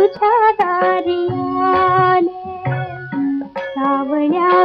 तुझ्या दारियाने सावळ्या या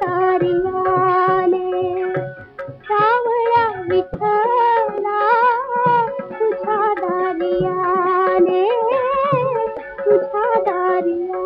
तारियाने सावळा विठ्ठला तुझ्या दारियाने तुझ्या दारिया